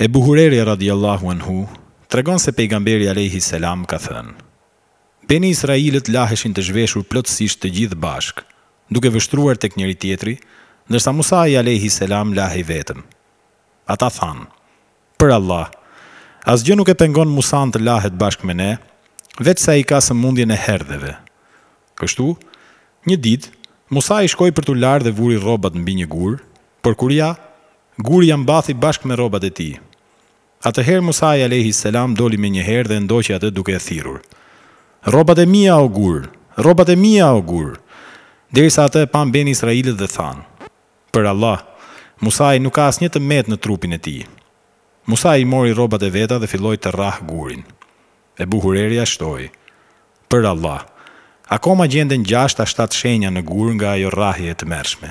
Ebu Hurejre radhijallâhu anhu tregon se Pejgamberi alejhi selam ka thënë, Beni Israilët laheshin të zhveshur plotësisht të gjithë bashkë, duke vështruar tek njëri-tjetri, ndërsa Musai alejhi selam lahej vetëm. Ata thanë, Për Allah, asgjë nuk e pengon Musanë të lahet bashkë me ne, veçse ai ka sëmundjen e herdheve. Kështu, një ditë, Musai shkoi për t'u larë dhe vuri rrobat mbi një gur, por kur ja, guri ia mbathi bashkë me rrobat e tij. Atëherë Musai alejhi selam doli menjëherë dhe e ndoqi atë duke e thirrur, Rrobat e mia, o gur! Rrobat e mia, o gur! Derisa atë e panë Beni Israilët dhe thanë, Për Allah, Musai nuk ka asnjë të metë në trupin e tij. Musai i mori rrobat e veta dhe filloi të rrahë gurin. Ebu Hurejra shtoi, Për Allah, akoma gjenden gjashtë a shtatë shenja në gur nga ajo rrahje e tmerrshme.